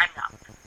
hang up.